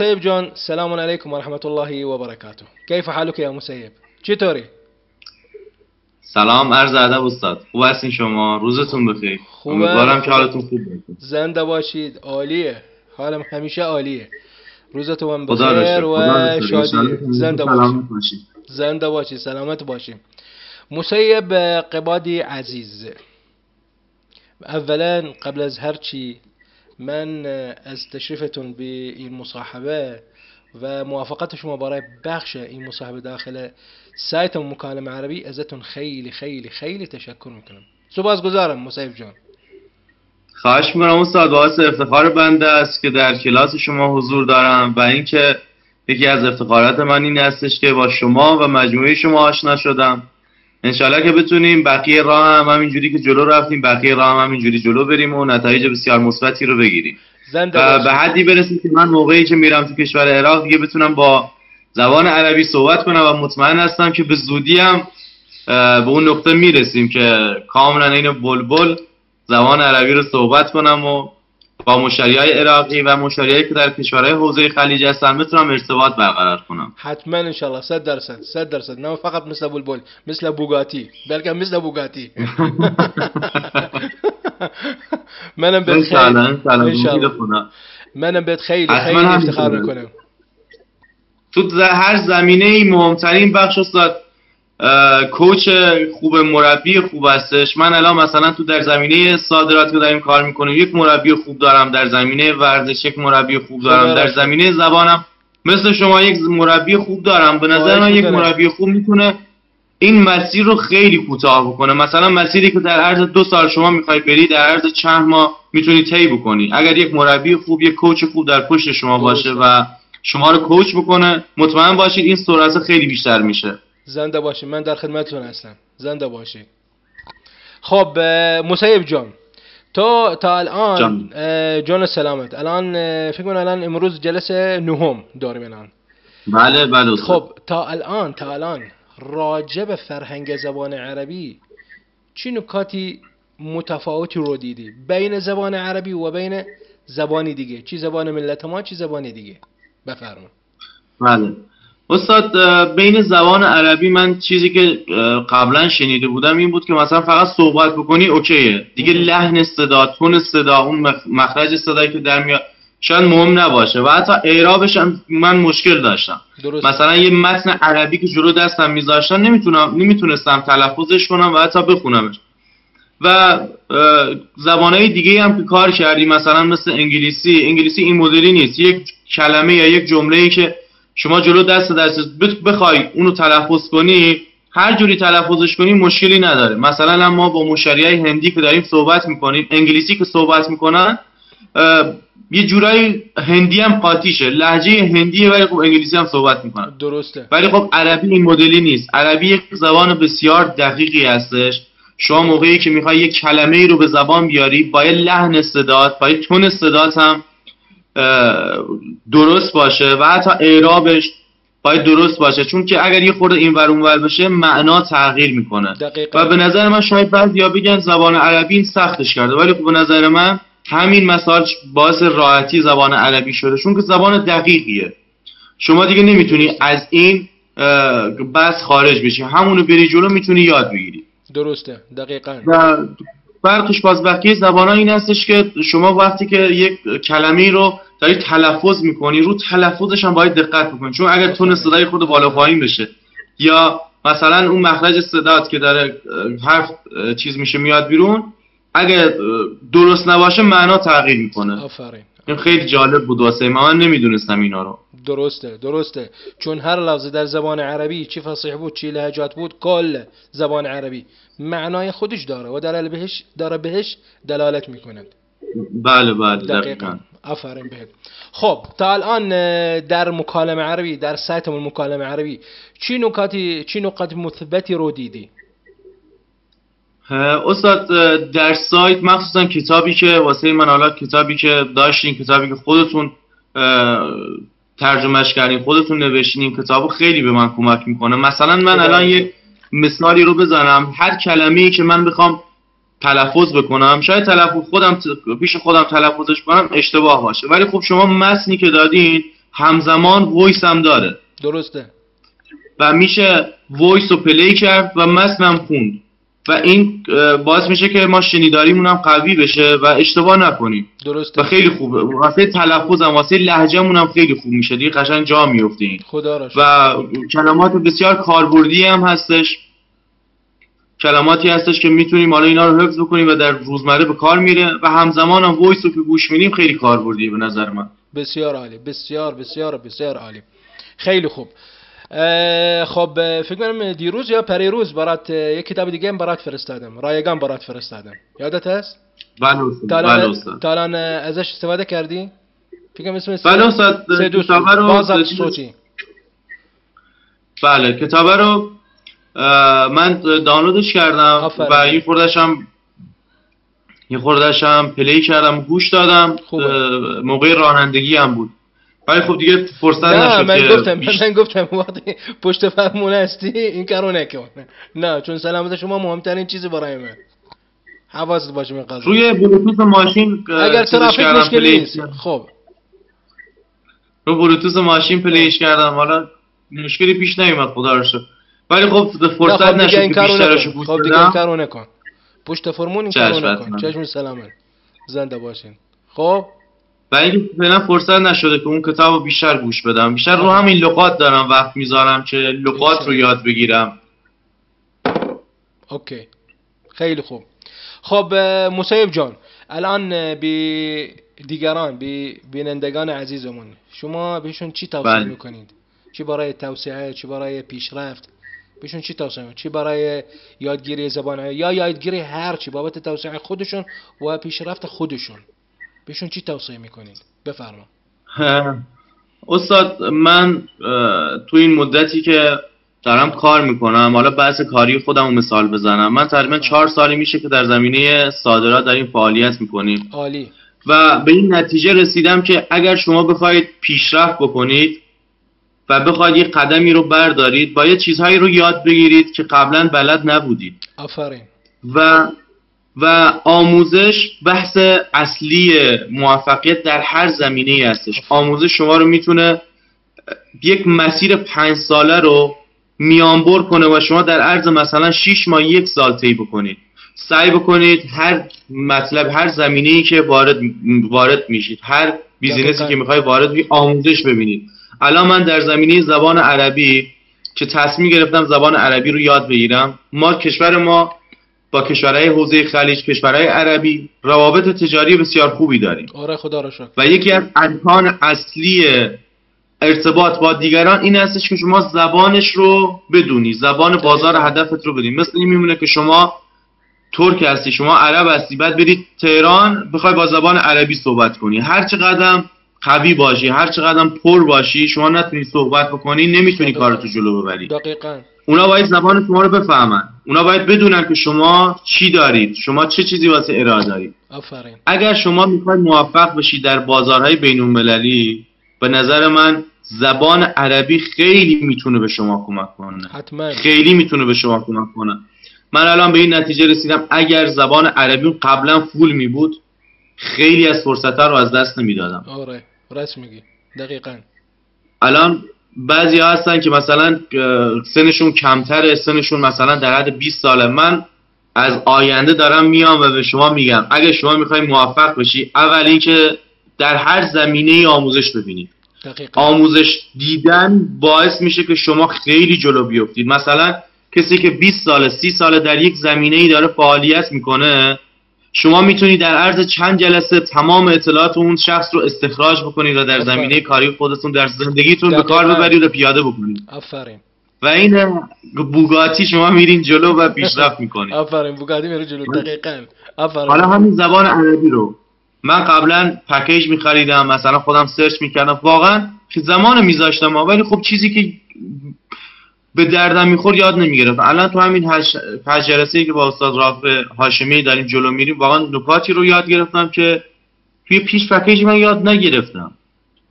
مسيب جون سلام عليكم ورحمة الله وبركاته كيف حالك يا مسيب چطوری؟ سلام عرض ادب استاد. خوب هستین شما؟ روزتون بخیر. امیدوارم که حالتون خوب باشه. زنده باشید. عالیه. حالم همیشه عالیه. روزتون بخیر و. شادی. زنده باشید زنده باشید سلامت باشید مسیب قبادی عزیز. اولا قبل از هر چی من از تشریفتون به این مصاحبه و موافقت شما برای بخش این مصاحبه داخل سایت مکالمه عربی ازتون خیلی خیلی خیلی تشکر می‌کنم. سپاسگزارم مسیب جان. خواهش می‌کنم استاد باعث افتخار بنده است که در کلاس شما حضور دارم و اینکه یکی از افتخارات من این هستش که با شما و مجموعه شما آشنا شدم. انشالله که بتونیم بقیه راه هم همینجوری که جلو رفتیم بقیه راه هم همینجوری جلو بریم و نتایج بسیار مثبتی رو بگیریم. و به حدی برسیم که من موقعی که میرم تو کشور عراق دیگه بتونم با زبان عربی صحبت کنم و مطمئن هستم که به زودی هم به اون نقطه می‌رسیم که کاملا این بلبل زبان عربی رو صحبت کنم و با مشتری های عراقی و مشتری که در کشورهای حوزه خلیج هستن بتونم ارتباط برقرار کنم. حتما ان شاء الله 100 درصد 100 درصد. نه فقط مثل بلبل مثل بوگاتی بلکه مثل بوگاتی. منم بهت انشالله خیلی انشالله انشالله. منم بهت خیلی خیلی. افتخار می‌کنم. تو هر زمینه ای مهمترین بخش استاد کوچ خوب مربی خوب هستش. من الان مثلا تو در زمینه صادرات که داریم کار می‌کنیم یک مربی خوب دارم در زمینه ورزش یک مربی خوب دارم در. زمینه زبانم. مثل شما یک مربی خوب دارم. به نظر من یک. مربی خوب می‌تونه این مسیر رو خیلی کوتاه بکنه. مثلا مسیری که در عرض دو سال شما می‌خوای بری در عرض چند ماه می‌تونی طی بکنی. اگر یک مربی خوب یک کوچ خوب در پشت شما باشه و شما رو کوچ بکنه مطمئن باشید این سرعت خیلی بیشتر میشه. زنده باشید من در خدمتتون هستم. زنده باشید خب مسیب جان. تو تا الان جان. سلامت. الان فکر کنم الان امروز جلسه نهم داریم الان. بله بله. خب تا الان تا الان راجع به فرهنگ زبان عربی چه نکاتی متفاوتی رو دیدی؟ بین زبان عربی و بین زبانی دیگه. چی زبان ملت ما چی زبان دیگه؟ بفرما بله. استاد بین زبان عربی من چیزی که قبلا شنیده بودم این بود که مثلا فقط صحبت بکنی اوکیه. دیگه. لحن صدا تون صدا اون مخ- مخرج صدایی که در میاد شاید مهم نباشه و حتی اعرابش هم من مشکل داشتم. درست مثلا یه متن عربی که جلو دستم میذاشتن نمی‌تونم نمی‌تونستم تلفظش کنم و حتی بخونمش. و زبانهای دیگه هم که کار کردی مثلا مثل انگلیسی انگلیسی این مدلی نیست. یک کلمه یا یک جمله ای که شما جلو دست دست بخوای اونو تلفظ کنی هر جوری تلفظش کنی مشکلی نداره. مثلا ما با مشتری های هندی که داریم صحبت می‌کنیم انگلیسی که صحبت می‌کنن یه جورایی هندی هم قاطیشه. لهجه هندیه ولی خب انگلیسی هم صحبت می‌کنن. درسته. ولی خب عربی این مدلی نیست. عربی یک زبان بسیار دقیقی هستش. شما موقعی که می‌خوای یک کلمه ای رو به زبان بیاری باید لحن صدات باید تون صدات هم درست باشه و حتی اعرابش باید درست باشه. چون که اگر یه خورده این ور اونور بشه معنا تغییر می‌کنه. دقیقا. و به نظر من شاید بعضیا بگن زبان عربی این سختش کرده. ولی خب به نظر من همین مسائل باعث راحتی زبان عربی شده. چون که زبان دقیقیه. شما دیگه نمی‌تونی از این بس خارج بشی. همونو بری جلو می‌تونی یاد بگیری. درسته. دقیقا. و فرقش باز بقیه زبان ها این هستش که شما وقتی که یک کلمه رو داری تلفظ می‌کنی رو تلفظش هم باید دقت بکنی. چون اگر تون صدای خود بالا پایین بشه یا مثلا اون مخرج صدات که داره حرف چیز میشه میاد بیرون اگر درست نباشه معنا تغییر می‌کنه. آفرین. این خیلی جالب بود واسه من نمی‌دونستم اینا رو. درسته درسته. چون هر لفظ در زبان عربی چی فصیح بود چی لهجات بود کل زبان عربی معنای خودش داره و دلال بهش داره بهش دلالت می‌کند. بله بله دقیقا. دقیقا. آفرین بهت. خب تا الان در مکالمه عربی در سایتمون مکالمه عربی چی نکاتی چی نقاط مثبتی رو دیدی؟ استاد در سایت مخصوصا کتابی که واسه من حالا کتابی که داشتین کتابی که خودتون ترجمهش کردین خودتون نوشتین این کتابو خیلی به من کمک می‌کنه. مثلا من الان یک مثالی رو بزنم. هر کلمه ای که من بخوام تلفظ بکنم. شاید تلفظ خودم پیش خودم تلفظش کنم اشتباه باشه. ولی خب شما متنی که دادین همزمان voice هم داره. درسته. و میشه voice رو play کرد و متنم خوند. و این باعث میشه که ما شنیداریمون هم قوی بشه و اشتباه نکنیم. درسته. و خیلی خوبه. واسه تلفظ هم واسه لهجه‌مون هم خیلی خوب میشه. دیگه قشنگ جا میفته این. خدا شکر. و کلمات بسیار کاربردی هم هستش. کلماتی هستش که می‌تونیم حالا اینا رو حفظ بکنیم و در روزمره به کار میره و همزمان هم وایس رو که گوش میدیم خیلی کاربردیه به نظر من. بسیار عالی بسیار بسیار بسیار عالی. خیلی خوب. خب فکر کنم دیروز یا پریروز برات یک کتاب دیگه هم برات فرستادم. رایگان برات فرستادم. یادت هست؟ بله استاد تا بله ازش استفاده کردی؟ فکر کنم اسمش بله استاد سه دوست رو بازد صوتی. بله کتابه رو من دانلودش کردم. و این خوردش هم یه خوردش هم پلی کردم گوش دادم. خوبه. موقع رانندگی هم بود. ولی خب دیگه فرصت نشد من که گفتم بیش- من گفتم وقتی پشت فرمون هستی این کارو نکن. نه چون سلامت شما مهمترین چیزی برای من. حواست باشه به قضیه. روی بلوتوث ماشین اگر ترافیک مشکلی نیست. خب. رو بلوتوث ماشین پلیش کردم. حالا مشکلی پیش نیومد خدا رو شکر. ولی خب فرصت خب دیگه نشد این که کارو بیشترش نکن. گوش خب دیگه این کارو نکن. پشت فرمون این کارو نکن. چشم سلامت زنده باشین. خب؟ و اینکه فعلا فرصت نشده که اون کتاب رو بیشتر گوش بدم. بیشتر رو همین لغات دارم وقت می‌ذارم که لغات رو یاد بگیرم. اوکی. خیلی خوب. خب مصیب جان الان به دیگران به بینندگان عزیزمون شما بهشون چی توصیه بله. می‌کنید؟ چی برای توسعه چی برای پیشرفت؟ بهشون چی توصیه می‌کنید چی برای یادگیری زبان یا یادگیری هر چی بابت توسعه خودشون و پیشرفت خودشون. بهشون چی توصیه می‌کنید بفرما. استاد من تو این مدتی که دارم کار می‌کنم حالا بحث کاری خودم رو مثال بزنم. من تقریبا چهار سالی میشه که در زمینه صادرات داریم فعالیت می‌کنیم. عالی. و به این نتیجه رسیدم که اگر شما بخواید پیشرفت بکنید و بخواید یک قدمی رو بردارید باید چیزهایی رو یاد بگیرید که قبلا بلد نبودید. آفرین. و و آموزش بحث اصلی موفقیت در هر زمینه ای هستش آموزش شما رو می‌تونه یک مسیر پنج ساله رو میانبر کنه و شما در عرض مثلا 6 ماه یک سال طی بکنید. سعی بکنید هر مطلب هر زمینه ای که وارد وارد میشید هر بیزینسی. که می‌خوای وارد بی آموزش ببینید. الان من در زمینه زبان عربی که تصمیم گرفتم زبان عربی رو یاد بگیرم. ما کشور ما با کشورهای حوزه خلیج کشورهای عربی روابط تجاری بسیار خوبی داریم. آره خدا رو شکر. و یکی از ارکان اصلی ارتباط با دیگران این هستش که شما زبانش رو بدونی. زبان بازار هدفت رو بدونی. مثل این میمونه که شما ترک هستی شما عرب هستی. بعد برید تهران بخوای با زبان عربی صحبت کنی. هر چقدر قوی باشی هر چقدر پر باشی شما نتونی صحبت بکنی نمی‌تونی کارتو جلو ببری. دقیقا. اونا باید زبان شما رو بفهمن. اونا باید بدونن که شما چی دارید شما چه چیزی واسه ارائه دارید. آفرین. اگر شما می‌خواید موفق بشید در بازارهای بین المللی به نظر من زبان عربی خیلی می‌تونه به شما کمک کنه. حتما. خیلی می‌تونه به شما کمک کنه. من الان به این نتیجه رسیدم اگر زبان عربی قبلا فول می بود خیلی از فرصت رو از دست نمی‌دادم. آره. راست میگی. دقیقا. الان بعضی ها هستن که مثلا سنشون کمتره سنشون مثلا در حد 20 ساله. من از آینده دارم میام و به شما میگم. اگه شما می‌خوای موفق بشی اول اینکه در هر زمینه ای آموزش ببینید دقیقا. آموزش دیدن باعث میشه که شما خیلی جلو بیفتید. مثلا کسی که 20 ساله 30 ساله در یک زمینه ای داره فعالیت می‌کنه شما می‌تونید در عرض چند جلسه تمام اطلاعات اون شخص رو استخراج بکنید و در آفرین. زمینه کاری خودتون در زندگیتون به کار. ببرید و پیاده بکنید آفرین. و این بوگاتی شما میرین جلو و پیشرفت می‌کنید آفرین بوگادی میره جلو دقیقا. آفرین. حالا همین زبان عربی رو من قبلا پکیج میخریدم مثلا خودم search می‌کردم. واقعا زمان میذاشتم ولی خب چیزی که به دردم می‌خورد یاد نمی‌گرفت. الان تو همین هش... پنج جلسه که با استاد رافع هاشمی داریم جلو میریم واقعا نکاتی رو یاد گرفتم که توی پیش پکیج من یاد نگرفتم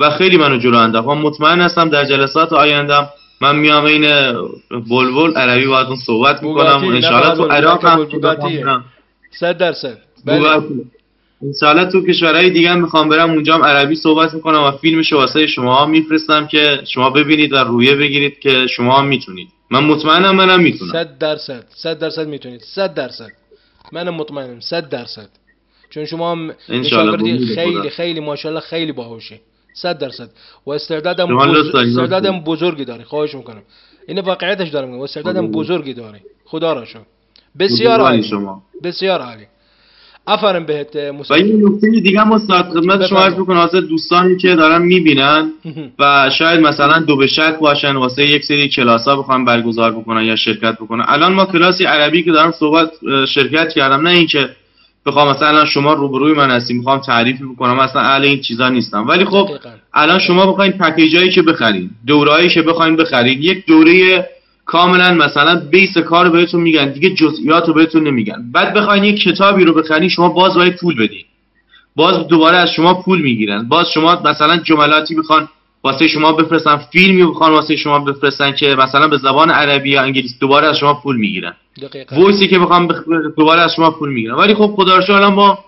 و خیلی منو جلو انداخت. من مطمئن هستم در جلسات آیندم من میام این بلبل عربی باهاتون صحبت می‌کنم. انشاءالله تو عراق هم. صد درصد. بله. بوگاتی. انشالله تو کشورهای دیگه هم می‌خوام برم اونجا هم عربی صحبت می‌کنم و فیلمش واسه شما میفرستم که شما ببینید و رویه بگیرید که شما هم می‌تونید. من مطمئنم منم می‌تونم. صد درصد صد درصد می‌تونید. صد درصد. منم مطمئنم. صد درصد. چون شما هم خیلی. خیلی ماشاءالله خیلی باهوشی صد درصد. و استعدادم. استعدادم بزرگی داری خواهش می‌کنم. این واقعیتش دارم میگم. استعدادم. بزرگی داری خدا را شو بسیار عالی. شما. بسیار عالی. آفرین بهت و مصطفی یه نکته دیگه هم استاد خدمت شما عرض. می‌کنم واسه دوستانی که دارن می‌بینن و شاید مثلا دو به شک باشن واسه یک سری کلاس ها بخوام برگزار بکنن یا شرکت بکنن الان ما کلاسی عربی که دارم صحبت شرکت کردم نه اینکه بخوام مثلا شما روبروی من هستی می‌خوام تعریفی بکنم مثلا اهل این چیزا نیستم ولی خب. الان شما بخواین پکیجایی که بخرید دورهایی که بخواین بخرید یک دوره کاملا مثلا بیس کار رو بهتون میگن دیگه جزئیات رو بهتون نمیگن. بعد بخواین یک کتابی رو بخرید شما باز باید پول بدین. باز دوباره از شما پول می‌گیرن. باز شما مثلا جملاتی می‌خوان واسه شما بفرستن فیلمی بخوان واسه شما بفرستن که مثلا به زبان عربی یا انگلیسی دوباره از شما پول می‌گیرن. دقیقاً. وایسی که بخوام بخ... دوباره از شما پول می‌گیرن. ولی خب خدا رو الان ما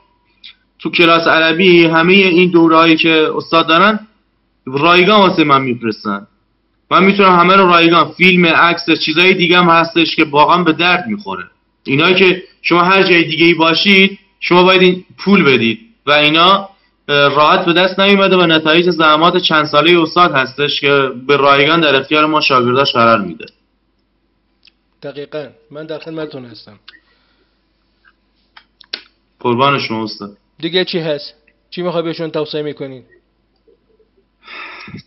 تو کلاس عربی همه این دورهایی که استاد دارن رایگان واسه من میفرستن. من می‌تونم همه رو رایگان فیلم عکس چیزای دیگه هم هستش که واقعا به درد می‌خوره. اینایی که شما هر جای دیگه ای باشید شما باید این پول بدید. و اینا راحت به دست نیومده و نتایج زحمات چند ساله استاد هستش که به رایگان در اختیار ما شاگرداش قرار میده. دقیقاً. من در خدمتتون هستم. قربان شما استاد. دیگه چی هست؟ چی می‌خوای بهشون توصیه می‌کنین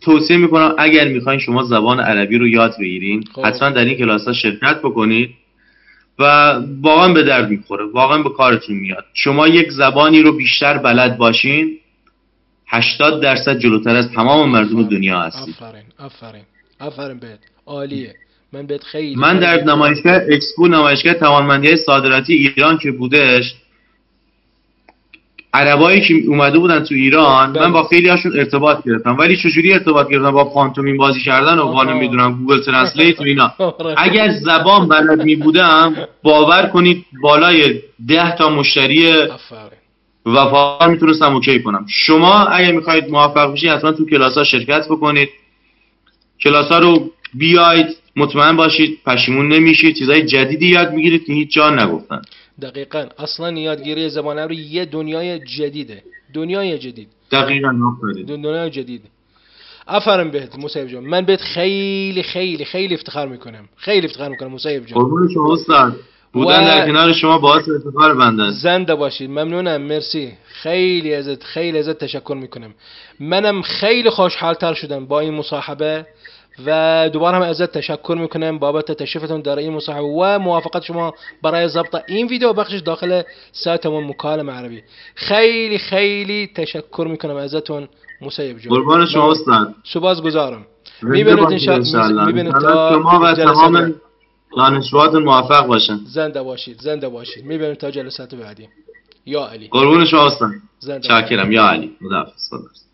توصیه می‌کنم اگر می‌خواین شما زبان عربی رو یاد بگیرین خب. حتما در این کلاس ها شرکت بکنید و واقعا به درد می‌خوره واقعا به کارتون میاد. شما یک زبانی رو بیشتر بلد باشین 80 درصد جلوتر از تمام مردم دنیا هستید. آفرین آفرین آفرین بهت. عالیه. من بهت خیلی من در نمایشگاه اکسپو نمایشگاه توانمندی صادراتی ایران که بودش عربایی که اومده بودن تو ایران بله. من با خیلی هاشون ارتباط گرفتم. ولی چجوری ارتباط گرفتم؟ با پانتومین بازی کردن و آها. با نمی‌دونم Google Translate و اینا. آره. اگر زبان بلد می بودم باور کنید بالای ده تا مشتری وفادار می‌تونستم OK کنم. شما اگر می‌خواید موفق بشید حتما تو کلاس ها شرکت بکنید. کلاس ها رو بیاید مطمئن باشید پشیمون نمیشید. چیزای جدیدی یاد می‌گیرید که هیچ جا نگفتن. دقیقا. اصلا یادگیری زبان عربی یه دنیای جدیده. دنیای جدید. دقیقا دنیای جدید. آفرین بهت مصیب جان. من بهت خیلی خیلی خیلی افتخار می‌کنم. خیلی افتخار می‌کنم مصیب جان. قربون شما استاد. بودن و- در کنار شما باعث افتخار بنده. زنده باشید. ممنونم. مرسی. خیلی ازت خیلی ازت تشکر می‌کنم. منم خیلی خوشحالتر شدم با این مصاحبه و دوباره هم ازت تشکر می‌کنم بابت تشریفتون در این مصاحبه و موافقت شما برای ضبط این ویدیو بخشش داخل سایتمون مکالمه عربی. خیلی خیلی تشکر می‌کنم ازتون مسیب جان. قربان شما استاد. سپاس گذارم زنده می‌بینید باشید انشاء- انشاءالله. می‌بینید شما و تمام. دانشجوهاتون موفق باشن. زنده باشید زنده باشید. می‌بینیم تا جلسات بعدی. یا علی. قربون شما. شاکرم. یا علی. خداحافظ.